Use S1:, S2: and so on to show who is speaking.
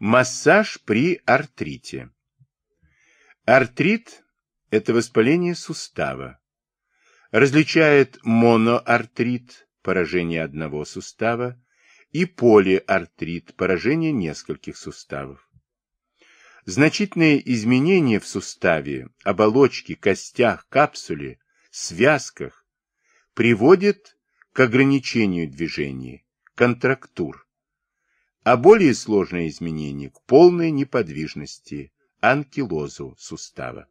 S1: Массаж при артрите. Артрит – это воспаление сустава. Различает моноартрит, поражение одного сустава, и полиартрит, поражение нескольких суставов. Значительные изменения в суставе, оболочке, костях, капсуле, связках приводят к ограничению движения, контрактур, а более сложные изменения к полной неподвижности, анкилозу сустава.